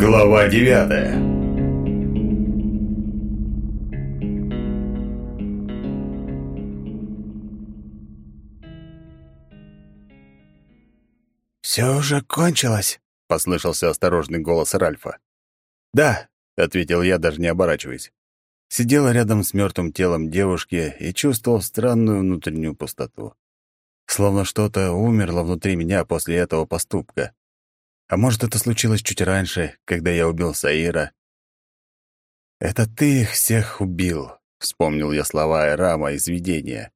Глава девятая «Все уже кончилось», — послышался осторожный голос Ральфа. «Да», — ответил я, даже не оборачиваясь. Сидела рядом с мертвым телом девушки и чувствовал странную внутреннюю пустоту. Словно что-то умерло внутри меня после этого поступка. А может, это случилось чуть раньше, когда я убил Саира. «Это ты их всех убил», — вспомнил я слова Эрама из видения.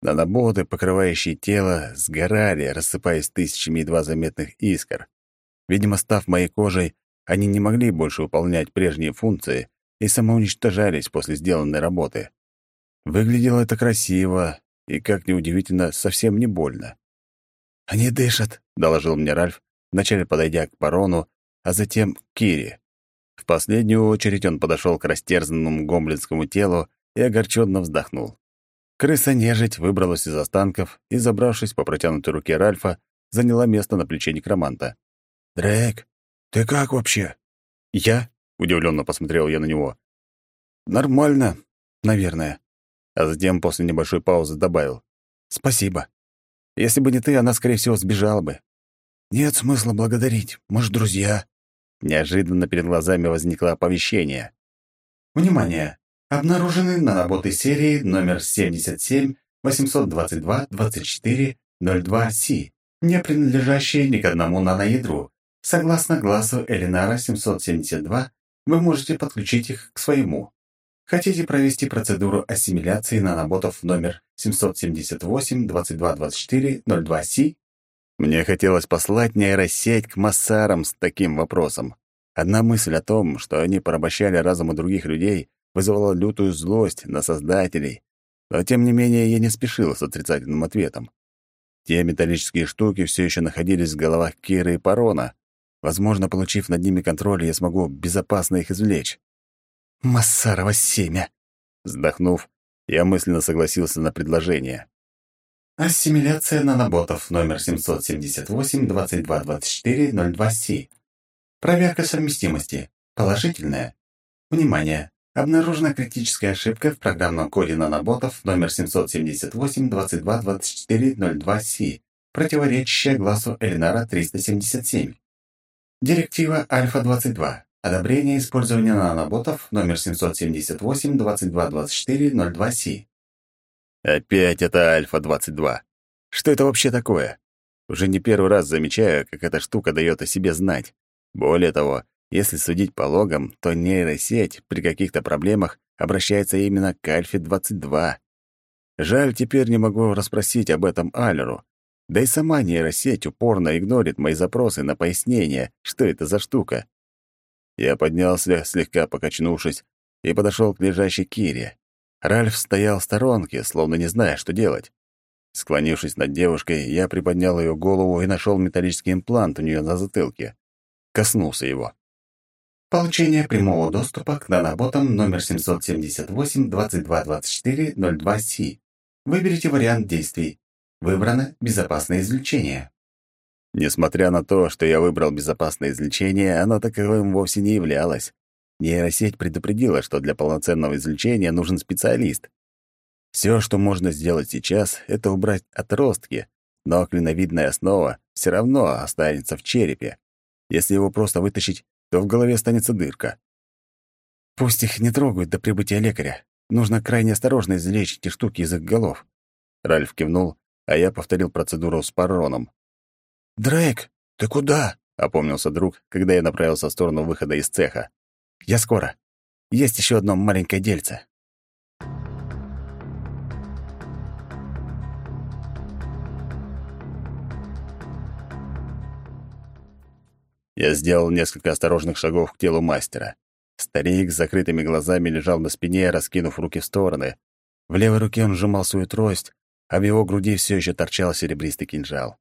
Наноботы, покрывающие тело, сгорали, рассыпаясь тысячами едва заметных искр. Видимо, став моей кожей, они не могли больше выполнять прежние функции и самоуничтожались после сделанной работы. Выглядело это красиво и, как ни удивительно, совсем не больно. «Они дышат», — доложил мне Ральф, Вначале подойдя к барону, а затем к Кире. В последнюю очередь он подошел к растерзанному гомлинскому телу и огорченно вздохнул. Крыса-нежить выбралась из останков и, забравшись по протянутой руке Ральфа, заняла место на плече некроманта. «Дрэк, ты как вообще?» «Я?» — удивленно посмотрел я на него. «Нормально, наверное». А затем, после небольшой паузы, добавил. «Спасибо. Если бы не ты, она, скорее всего, сбежала бы. «Нет смысла благодарить. Мы же друзья». Неожиданно перед глазами возникло оповещение. «Внимание! Обнаружены наработы серии номер 77 822 24 02 c не принадлежащие ни к одному наноядру. Согласно глазу Элинара 772, вы можете подключить их к своему. Хотите провести процедуру ассимиляции наноботов номер 778-2224-02C? Мне хотелось послать нейросеть к массарам с таким вопросом. Одна мысль о том, что они порабощали разум у других людей, вызывала лютую злость на создателей. Но, тем не менее, я не спешил с отрицательным ответом. Те металлические штуки все еще находились в головах Киры и Парона. Возможно, получив над ними контроль, я смогу безопасно их извлечь. Массарова семя!» Вздохнув, я мысленно согласился на предложение. Ассимиляция наноботов номер 778-2224-02С. Проверка совместимости. Положительная. Внимание! Обнаружена критическая ошибка в программном коде наноботов номер 778-2224-02С, противоречащая глазу Эльнара 377. Директива Альфа-22. Одобрение использования наноботов номер 778-2224-02С. Опять это Альфа-22. Что это вообще такое? Уже не первый раз замечаю, как эта штука дает о себе знать. Более того, если судить по логам, то нейросеть при каких-то проблемах обращается именно к Альфе-22. Жаль, теперь не могу расспросить об этом Алеру. Да и сама нейросеть упорно игнорит мои запросы на пояснение, что это за штука. Я поднялся, слегка покачнувшись, и подошел к лежащей Кире. Ральф стоял в сторонке, словно не зная, что делать. Склонившись над девушкой, я приподнял ее голову и нашел металлический имплант у нее на затылке. Коснулся его. Получение прямого доступа к наноботам номер 778-2224-02C. Выберите вариант действий. Выбрано безопасное извлечение. Несмотря на то, что я выбрал безопасное извлечение, оно таковым вовсе не являлось. Нейросеть предупредила, что для полноценного извлечения нужен специалист. Все, что можно сделать сейчас, это убрать отростки, но клиновидная основа все равно останется в черепе. Если его просто вытащить, то в голове останется дырка. Пусть их не трогают до прибытия лекаря. Нужно крайне осторожно извлечь эти штуки из их голов. Ральф кивнул, а я повторил процедуру с пароном. «Дрейк, ты куда?» — опомнился друг, когда я направился в сторону выхода из цеха. Я скоро. Есть еще одно маленькое дельце. Я сделал несколько осторожных шагов к телу мастера. Старик с закрытыми глазами лежал на спине, раскинув руки в стороны. В левой руке он сжимал свою трость, а в его груди все еще торчал серебристый кинжал.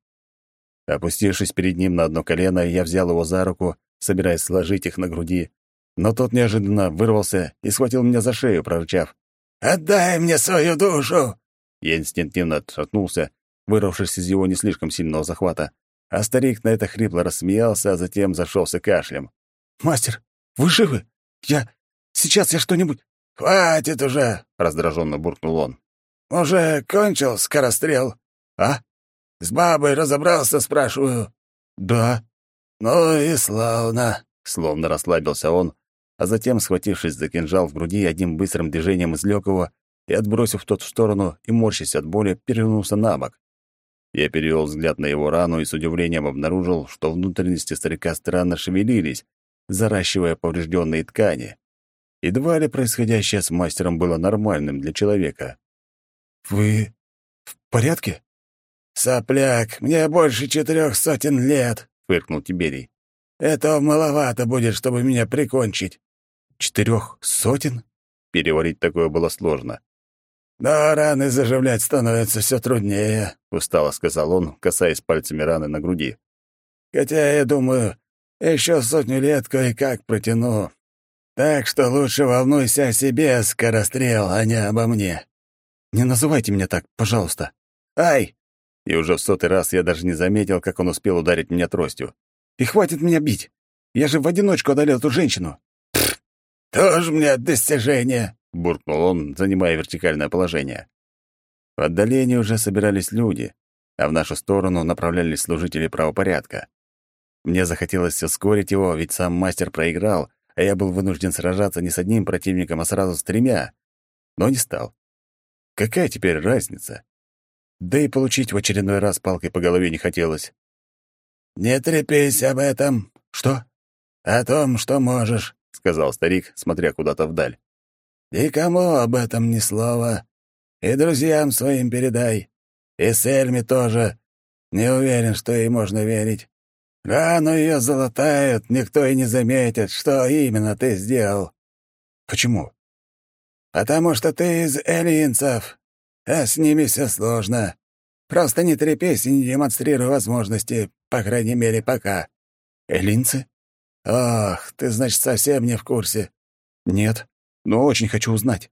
Опустившись перед ним на одно колено, я взял его за руку, собираясь сложить их на груди, но тот неожиданно вырвался и схватил меня за шею, прорычав. «Отдай мне свою душу!» Я инстинктивно отшатнулся, вырвавшись из его не слишком сильного захвата, а старик на это хрипло рассмеялся, а затем зашелся кашлем. «Мастер, вы живы? Я... Сейчас я что-нибудь...» «Хватит уже!» — раздраженно буркнул он. «Уже кончил скорострел?» «А? С бабой разобрался, спрашиваю?» «Да». «Ну и славно!» — словно расслабился он, а затем, схватившись за кинжал в груди, одним быстрым движением излёк его и, отбросив тот в сторону и морщась от боли, перевернулся на бок. Я перевёл взгляд на его рану и с удивлением обнаружил, что внутренности старика странно шевелились, заращивая повреждённые ткани. Едва ли происходящее с мастером было нормальным для человека. «Вы в порядке?» «Сопляк, мне больше четырёх сотен лет», — фыркнул Тиберий. «Этого маловато будет, чтобы меня прикончить». Четырех сотен? Переварить такое было сложно. «Да, раны заживлять становится все труднее», — устало сказал он, касаясь пальцами раны на груди. «Хотя, я думаю, еще сотню лет кое-как протяну. Так что лучше волнуйся о себе, скорострел, а не обо мне». «Не называйте меня так, пожалуйста». «Ай!» И уже в сотый раз я даже не заметил, как он успел ударить меня тростью. «И хватит меня бить! Я же в одиночку одолел эту женщину!» «Тоже мне достижение!» — буркнул он, занимая вертикальное положение. В отдалении уже собирались люди, а в нашу сторону направлялись служители правопорядка. Мне захотелось ускорить его, ведь сам мастер проиграл, а я был вынужден сражаться не с одним противником, а сразу с тремя. Но не стал. Какая теперь разница? Да и получить в очередной раз палкой по голове не хотелось. «Не трепись об этом». «Что?» «О том, что можешь. — сказал старик, смотря куда-то вдаль. «Никому об этом ни слова. И друзьям своим передай. И Сельме тоже. Не уверен, что ей можно верить. Рану ее золотают, никто и не заметит, что именно ты сделал». «Почему?» «Потому что ты из элинцев, а с ними все сложно. Просто не трепись и не демонстрируй возможности, по крайней мере, пока». «Элинцы?» «Ах, ты, значит, совсем не в курсе». «Нет, но очень хочу узнать».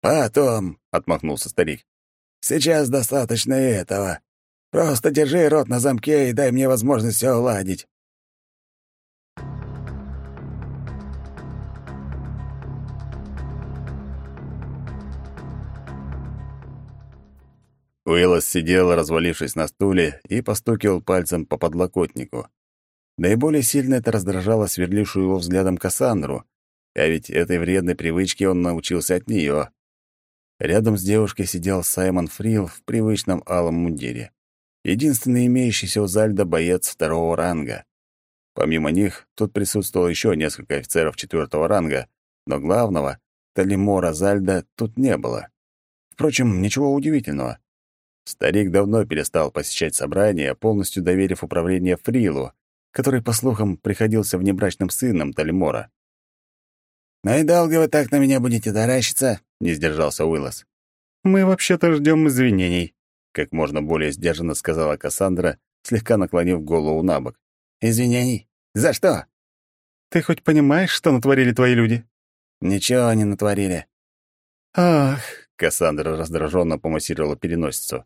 «Потом», — отмахнулся старик. «Сейчас достаточно этого. Просто держи рот на замке и дай мне возможность все уладить». Уиллос сидел, развалившись на стуле, и постукивал пальцем по подлокотнику. Наиболее сильно это раздражало сверлившую его взглядом Кассандру, а ведь этой вредной привычке он научился от нее. Рядом с девушкой сидел Саймон Фрил в привычном алом мундире. Единственный имеющийся у Зальда боец второго ранга. Помимо них, тут присутствовало еще несколько офицеров четвертого ранга, но главного, Талимора Зальда, тут не было. Впрочем, ничего удивительного. Старик давно перестал посещать собрания, полностью доверив управление Фрилу, который, по слухам, приходился внебрачным сыном Талимора. «Ну и долго вы так на меня будете таращиться?» — не сдержался Уиллос. «Мы вообще-то ждем извинений», — как можно более сдержанно сказала Кассандра, слегка наклонив голову на бок. «Извинений? За что?» «Ты хоть понимаешь, что натворили твои люди?» «Ничего они натворили». «Ах!» — Кассандра раздраженно помассировала переносицу.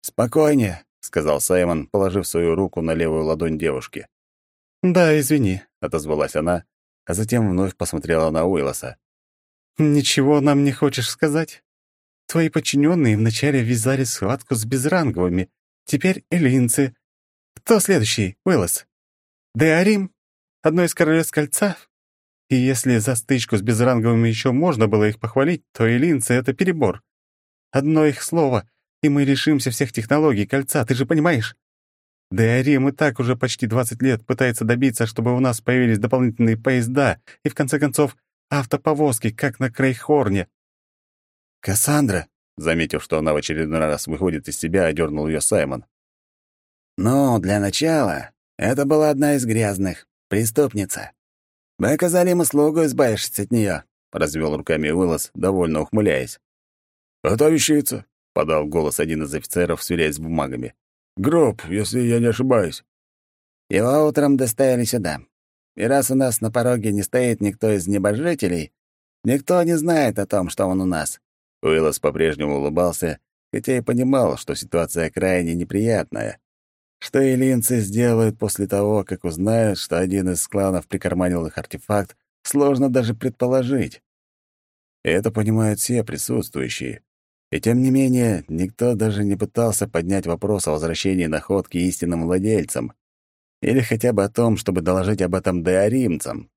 «Спокойнее. — сказал Саймон, положив свою руку на левую ладонь девушки. «Да, извини», — отозвалась она, а затем вновь посмотрела на Уиллоса. «Ничего нам не хочешь сказать? Твои подчиненные вначале вязали схватку с безранговыми, теперь элинцы. Кто следующий, Уиллос? Деарим, одно из королевств кольца? И если за стычку с безранговыми еще можно было их похвалить, то элинцы — это перебор. Одно их слово — и мы решимся всех технологий кольца, ты же понимаешь? Деорем и так уже почти 20 лет пытается добиться, чтобы у нас появились дополнительные поезда и, в конце концов, автоповозки, как на Крейхорне». «Кассандра», — заметив, что она в очередной раз выходит из себя, одернул ее Саймон. «Ну, для начала, это была одна из грязных, преступница. Мы оказали им услугу, избавившись от нее, развел руками Уиллос, довольно ухмыляясь. «Это вещица», подал голос один из офицеров, сверяясь с бумагами. «Гроб, если я не ошибаюсь». «Его утром доставили сюда. И раз у нас на пороге не стоит никто из небожителей, никто не знает о том, что он у нас». Уиллос по-прежнему улыбался, хотя и понимал, что ситуация крайне неприятная. Что илинцы сделают после того, как узнают, что один из кланов прикарманил их артефакт, сложно даже предположить. И это понимают все присутствующие. И тем не менее, никто даже не пытался поднять вопрос о возвращении находки истинным владельцам или хотя бы о том, чтобы доложить об этом деаримцам.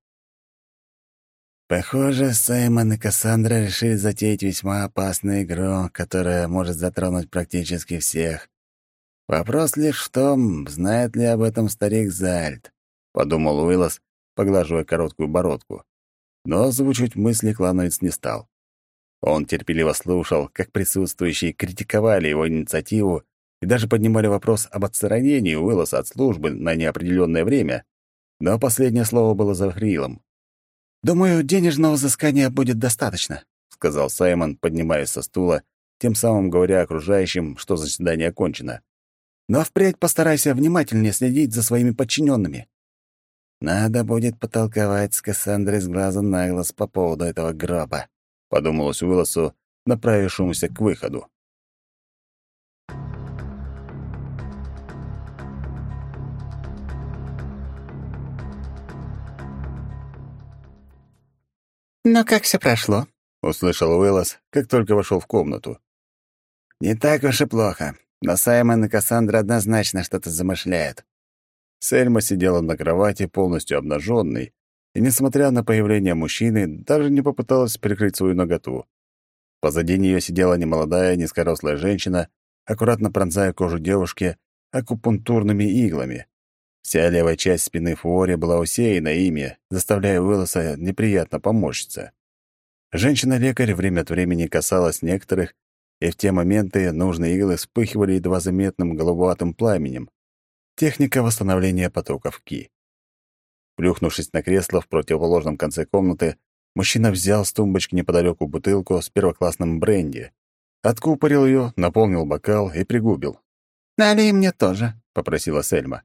Похоже, Саймон и Кассандра решили затеять весьма опасную игру, которая может затронуть практически всех. Вопрос лишь в том, знает ли об этом старик Зальт, — подумал Уиллос, поглаживая короткую бородку. Но озвучивать мысли клановец не стал. Он терпеливо слушал, как присутствующие критиковали его инициативу и даже поднимали вопрос об отстранении Уиллоса от службы на неопределённое время. Но последнее слово было за Хрилом. «Думаю, денежного взыскания будет достаточно», — сказал Саймон, поднимаясь со стула, тем самым говоря окружающим, что заседание окончено. «Но впредь постарайся внимательнее следить за своими подчинёнными. «Надо будет потолковать с Кассандрой с глаза на глаз по поводу этого гроба», подумалось Уиллосу, направившемуся к выходу. «Но как все прошло?» — услышал Уиллос, как только вошел в комнату. «Не так уж и плохо, но Саймон и Кассандра однозначно что-то замышляют». Сельма сидела на кровати, полностью обнаженной, и, несмотря на появление мужчины, даже не попыталась прикрыть свою ноготу. Позади нее сидела немолодая, низкорослая женщина, аккуратно пронзая кожу девушки акупунктурными иглами. Вся левая часть спины Фуори была усеяна ими, заставляя Уиллоса неприятно поморщиться. Женщина-лекарь время от времени касалась некоторых, и в те моменты нужные иглы вспыхивали едва заметным голубоватым пламенем. Техника восстановления потоков Ки. Плюхнувшись на кресло в противоположном конце комнаты, мужчина взял с тумбочки неподалеку бутылку с первоклассным бренди, откупорил ее, наполнил бокал и пригубил. «Налей мне тоже», — попросила Сельма.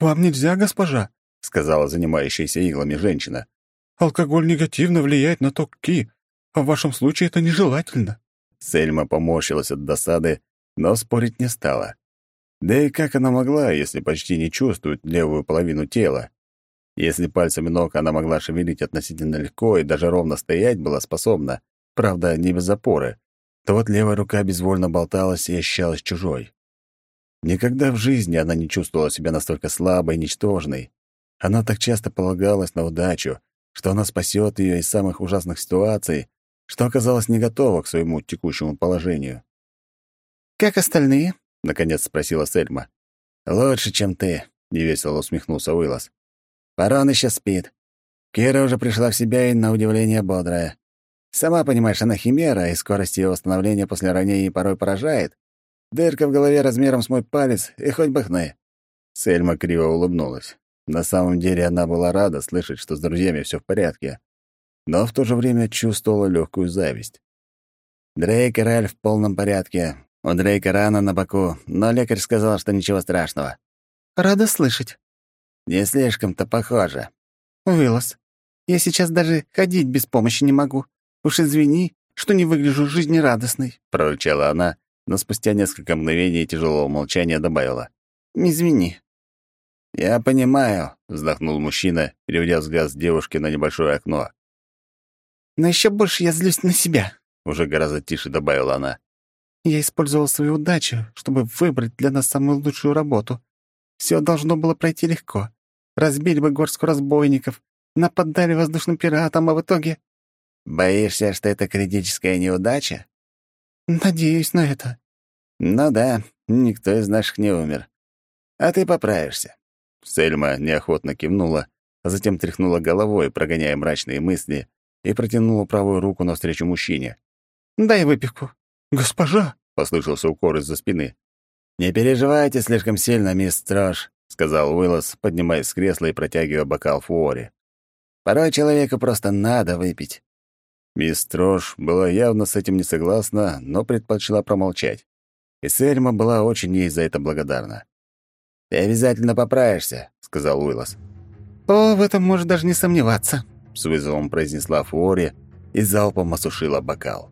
«Вам нельзя, госпожа», — сказала занимающаяся иглами женщина. «Алкоголь негативно влияет на ток ки, а в вашем случае это нежелательно». Сельма поморщилась от досады, но спорить не стала. Да и как она могла, если почти не чувствует левую половину тела? Если пальцами ног она могла шевелить относительно легко и даже ровно стоять была способна, правда, не без опоры, то вот левая рука безвольно болталась и ощущалась чужой. Никогда в жизни она не чувствовала себя настолько слабой и ничтожной. Она так часто полагалась на удачу, что она спасет ее из самых ужасных ситуаций, что оказалась не готова к своему текущему положению. «Как остальные?» — наконец спросила Сельма. «Лучше, чем ты», — невесело усмехнулся Уиллос. Барон еще спит. Кира уже пришла в себя и, на удивление, бодрая. Сама понимаешь, она химера, и скорость ее восстановления после ранений порой поражает. Дырка в голове размером с мой палец, и хоть бы хны». Сельма криво улыбнулась. На самом деле она была рада слышать, что с друзьями все в порядке, но в то же время чувствовала легкую зависть. Дрейк и Ральф в полном порядке. У Дрейка рана на боку, но лекарь сказал, что ничего страшного. «Рада слышать», не слишком-то похоже. Уиллос, я сейчас даже ходить без помощи не могу. Уж извини, что не выгляжу жизнерадостной, — прорычала она, но спустя несколько мгновений тяжелого молчания добавила. Извини. Я понимаю, — вздохнул мужчина, переводя взгляд с девушки на небольшое окно. Но еще больше я злюсь на себя, — уже гораздо тише добавила она. Я использовал свою удачу, чтобы выбрать для нас самую лучшую работу. Все должно было пройти легко разбили бы горстку разбойников, нападали воздушным пиратам, а в итоге...» «Боишься, что это критическая неудача?» «Надеюсь на это». «Ну да, никто из наших не умер. А ты поправишься». Сельма неохотно кивнула, а затем тряхнула головой, прогоняя мрачные мысли, и протянула правую руку навстречу мужчине. «Дай выпивку». «Госпожа!» — послышался укор из-за спины. «Не переживайте слишком сильно, мисс Строш. — сказал Уиллес, поднимаясь с кресла и протягивая бокал Фуори. «Порой человеку просто надо выпить». Мисс Трош была явно с этим не согласна, но предпочла промолчать. И Сельма была очень ей за это благодарна. «Ты обязательно поправишься», — сказал Уиллес. «О, в этом можно даже не сомневаться», — с вызовом произнесла Фуори и залпом осушила бокал.